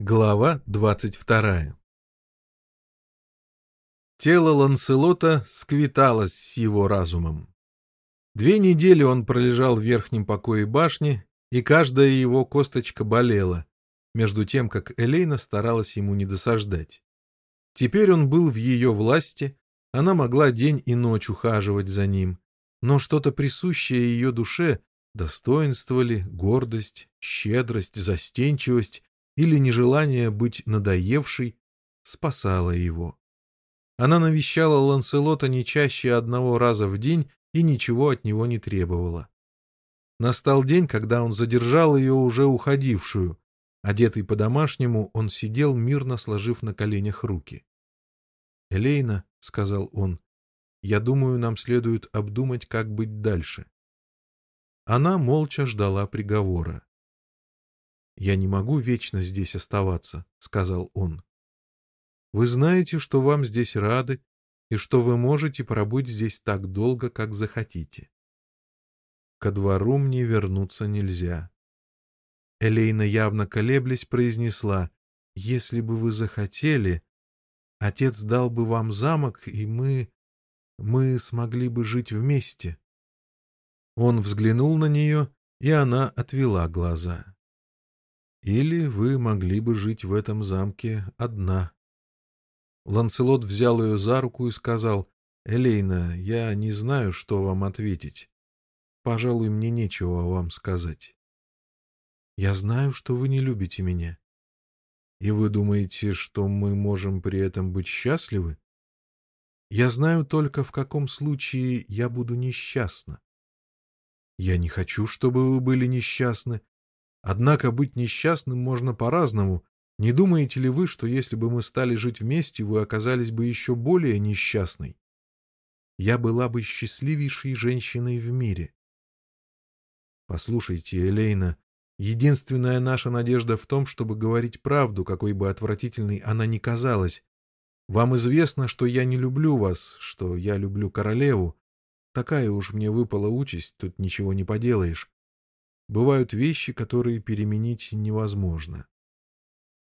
Глава двадцать вторая Тело Ланселота сквиталось с его разумом. Две недели он пролежал в верхнем покое башни, и каждая его косточка болела, между тем, как Элейна старалась ему не досаждать. Теперь он был в ее власти, она могла день и ночь ухаживать за ним, но что-то присущее ее душе, достоинство ли, гордость, щедрость, застенчивость, или нежелание быть надоевшей спасало его. Она навещала Ланселота не чаще одного раза в день и ничего от него не требовала. Настал день, когда он задержал ее уже уходившую. Одетый по-домашнему, он сидел, мирно сложив на коленях руки. — Элейна, — сказал он, — я думаю, нам следует обдумать, как быть дальше. Она молча ждала приговора. «Я не могу вечно здесь оставаться», — сказал он. «Вы знаете, что вам здесь рады и что вы можете пробыть здесь так долго, как захотите. Ко двору мне вернуться нельзя». Элейна, явно колеблясь, произнесла, «Если бы вы захотели, отец дал бы вам замок, и мы... мы смогли бы жить вместе». Он взглянул на нее, и она отвела глаза. Или вы могли бы жить в этом замке одна. Ланселот взял ее за руку и сказал, «Элейна, я не знаю, что вам ответить. Пожалуй, мне нечего вам сказать. Я знаю, что вы не любите меня. И вы думаете, что мы можем при этом быть счастливы? Я знаю только, в каком случае я буду несчастна. Я не хочу, чтобы вы были несчастны, Однако быть несчастным можно по-разному. Не думаете ли вы, что если бы мы стали жить вместе, вы оказались бы еще более несчастной? Я была бы счастливейшей женщиной в мире. Послушайте, Элейна, единственная наша надежда в том, чтобы говорить правду, какой бы отвратительной она ни казалась. Вам известно, что я не люблю вас, что я люблю королеву. Такая уж мне выпала участь, тут ничего не поделаешь. Бывают вещи, которые переменить невозможно.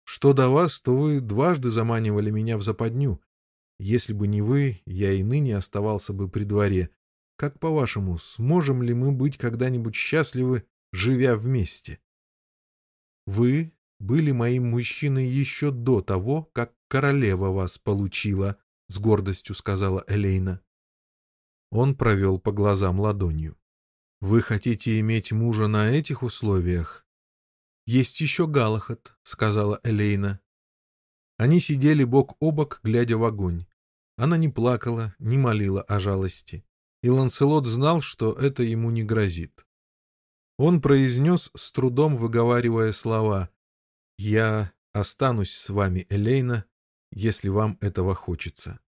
Что до вас, то вы дважды заманивали меня в западню. Если бы не вы, я и ныне оставался бы при дворе. Как по-вашему, сможем ли мы быть когда-нибудь счастливы, живя вместе? Вы были моим мужчиной еще до того, как королева вас получила, — с гордостью сказала Элейна. Он провел по глазам ладонью. Вы хотите иметь мужа на этих условиях? Есть еще Галахат, сказала Элейна. Они сидели бок о бок, глядя в огонь. Она не плакала, не молила о жалости. И Ланселот знал, что это ему не грозит. Он произнес, с трудом выговаривая слова, «Я останусь с вами, Элейна, если вам этого хочется.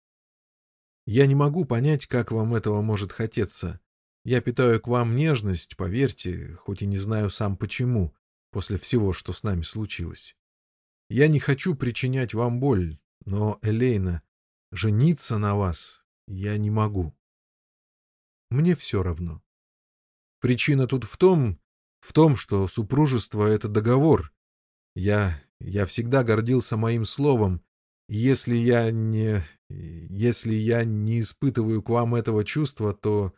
Я не могу понять, как вам этого может хотеться. Я питаю к вам нежность, поверьте, хоть и не знаю сам почему, после всего, что с нами случилось. Я не хочу причинять вам боль, но, Элейна, жениться на вас я не могу. Мне все равно. Причина тут в том, в том, что супружество — это договор. Я, я всегда гордился моим словом. Если я не, если я не испытываю к вам этого чувства, то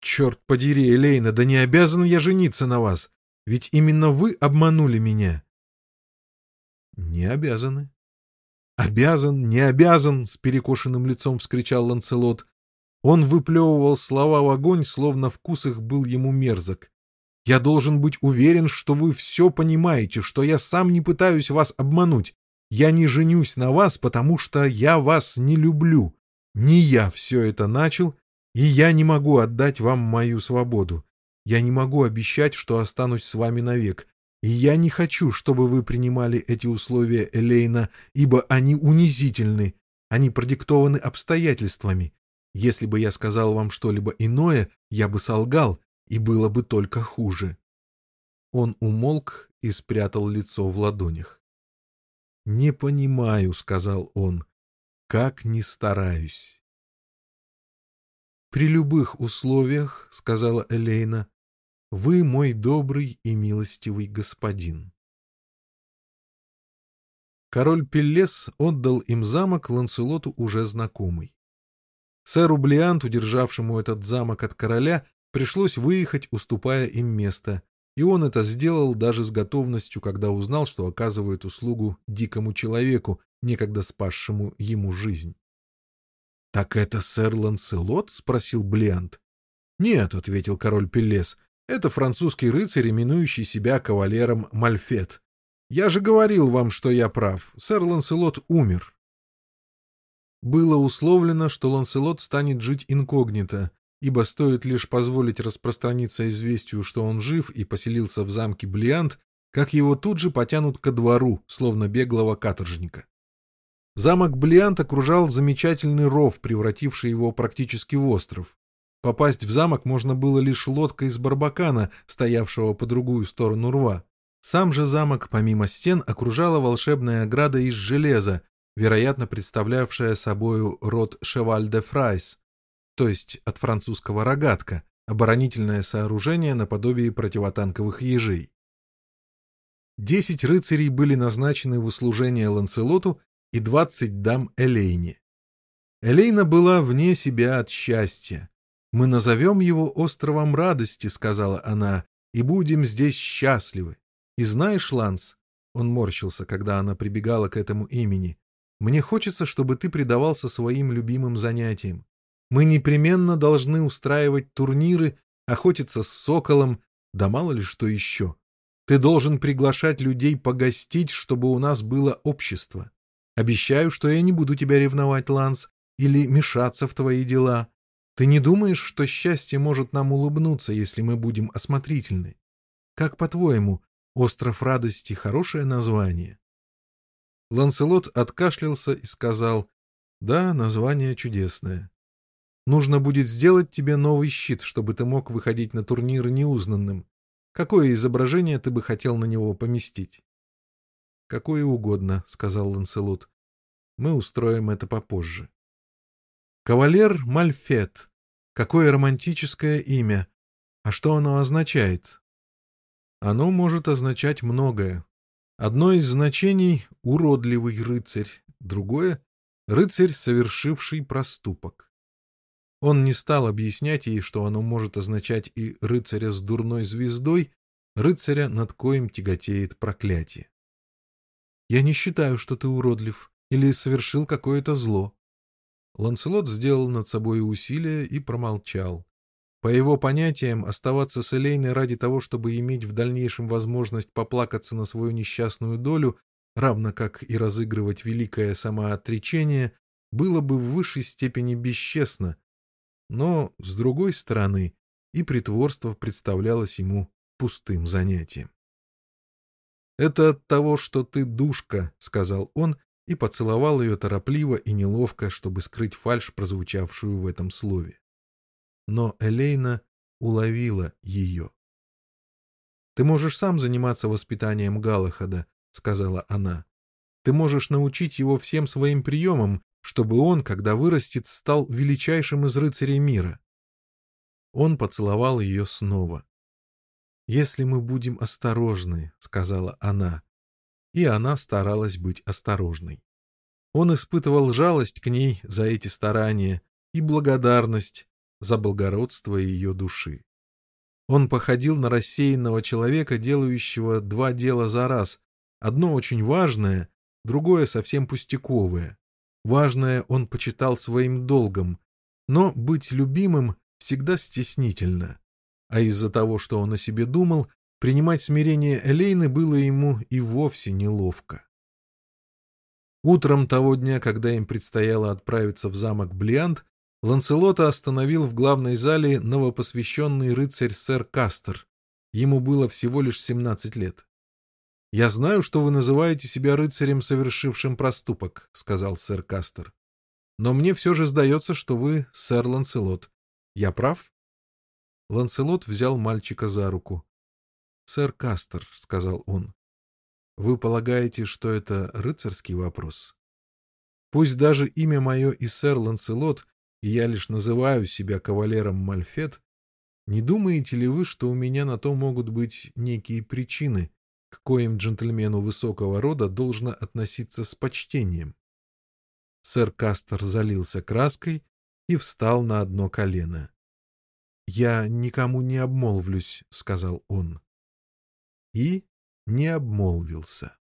Черт подери, Элейна, да не обязан я жениться на вас, ведь именно вы обманули меня. Не обязаны. Обязан, не обязан, с перекошенным лицом вскричал Ланцелот. Он выплевывал слова в огонь, словно вкус их был ему мерзок. Я должен быть уверен, что вы все понимаете, что я сам не пытаюсь вас обмануть. Я не женюсь на вас, потому что я вас не люблю. Не я все это начал, и я не могу отдать вам мою свободу. Я не могу обещать, что останусь с вами навек. И я не хочу, чтобы вы принимали эти условия Элейна, ибо они унизительны, они продиктованы обстоятельствами. Если бы я сказал вам что-либо иное, я бы солгал, и было бы только хуже. Он умолк и спрятал лицо в ладонях. «Не понимаю», — сказал он, — «как не стараюсь». «При любых условиях, — сказала Элейна, — вы мой добрый и милостивый господин». Король Пеллес отдал им замок Ланселоту уже знакомый. Сэру Блианту, державшему этот замок от короля, пришлось выехать, уступая им место, и он это сделал даже с готовностью, когда узнал, что оказывает услугу дикому человеку, некогда спасшему ему жизнь. — Так это сэр Ланселот? — спросил Блиант. — Нет, — ответил король Пеллес, — это французский рыцарь, именующий себя кавалером Мальфет. Я же говорил вам, что я прав. Сэр Ланселот умер. Было условлено, что Ланселот станет жить инкогнито, ибо стоит лишь позволить распространиться известию, что он жив и поселился в замке Блиант, как его тут же потянут ко двору, словно беглого каторжника. Замок Блиант окружал замечательный ров, превративший его практически в остров. Попасть в замок можно было лишь лодкой из барбакана, стоявшего по другую сторону рва. Сам же замок, помимо стен, окружала волшебная ограда из железа, вероятно представлявшая собою род «cheval de frise», то есть от французского «рогатка», оборонительное сооружение наподобие противотанковых ежей. Десять рыцарей были назначены в услужение Ланселоту и двадцать дам Элейне. Элейна была вне себя от счастья. «Мы назовем его островом радости», — сказала она, — «и будем здесь счастливы. И знаешь, Ланс, он морщился, когда она прибегала к этому имени, мне хочется, чтобы ты предавался своим любимым занятиям. Мы непременно должны устраивать турниры, охотиться с соколом, да мало ли что еще. Ты должен приглашать людей погостить, чтобы у нас было общество. Обещаю, что я не буду тебя ревновать, Ланс, или мешаться в твои дела. Ты не думаешь, что счастье может нам улыбнуться, если мы будем осмотрительны? Как по-твоему, Остров радости — хорошее название. Ланселот откашлялся и сказал, «Да, название чудесное. Нужно будет сделать тебе новый щит, чтобы ты мог выходить на турниры неузнанным. Какое изображение ты бы хотел на него поместить?» «Какое угодно», — сказал Ланселот. «Мы устроим это попозже». «Кавалер Мальфет. Какое романтическое имя. А что оно означает?» Оно может означать многое. Одно из значений — уродливый рыцарь, другое — рыцарь, совершивший проступок. Он не стал объяснять ей, что оно может означать и рыцаря с дурной звездой, рыцаря, над коим тяготеет проклятие. «Я не считаю, что ты уродлив или совершил какое-то зло». Ланселот сделал над собой усилие и промолчал. По его понятиям, оставаться с Элейной ради того, чтобы иметь в дальнейшем возможность поплакаться на свою несчастную долю, равно как и разыгрывать великое самоотречение, было бы в высшей степени бесчестно. Но, с другой стороны, и притворство представлялось ему пустым занятием. «Это от того, что ты душка», — сказал он и поцеловал ее торопливо и неловко, чтобы скрыть фальшь, прозвучавшую в этом слове но Элейна уловила ее. «Ты можешь сам заниматься воспитанием Галахада», — сказала она. «Ты можешь научить его всем своим приемам, чтобы он, когда вырастет, стал величайшим из рыцарей мира». Он поцеловал ее снова. «Если мы будем осторожны», — сказала она. И она старалась быть осторожной. Он испытывал жалость к ней за эти старания и благодарность, за благородство ее души. Он походил на рассеянного человека, делающего два дела за раз, одно очень важное, другое совсем пустяковое. Важное он почитал своим долгом, но быть любимым всегда стеснительно. А из-за того, что он о себе думал, принимать смирение Элейны было ему и вовсе неловко. Утром того дня, когда им предстояло отправиться в замок Блиант, Ланселота остановил в главной зале новопосвященный рыцарь сэр Кастер. Ему было всего лишь 17 лет. «Я знаю, что вы называете себя рыцарем, совершившим проступок», — сказал сэр Кастер. «Но мне все же сдается, что вы сэр Ланселот. Я прав?» Ланселот взял мальчика за руку. «Сэр Кастер», — сказал он, — «вы полагаете, что это рыцарский вопрос?» Пусть даже имя мое и сэр Ланселот и я лишь называю себя кавалером Мальфет, не думаете ли вы, что у меня на то могут быть некие причины, к коим джентльмену высокого рода должно относиться с почтением. Сэр Кастер залился краской и встал на одно колено. — Я никому не обмолвлюсь, — сказал он. И не обмолвился.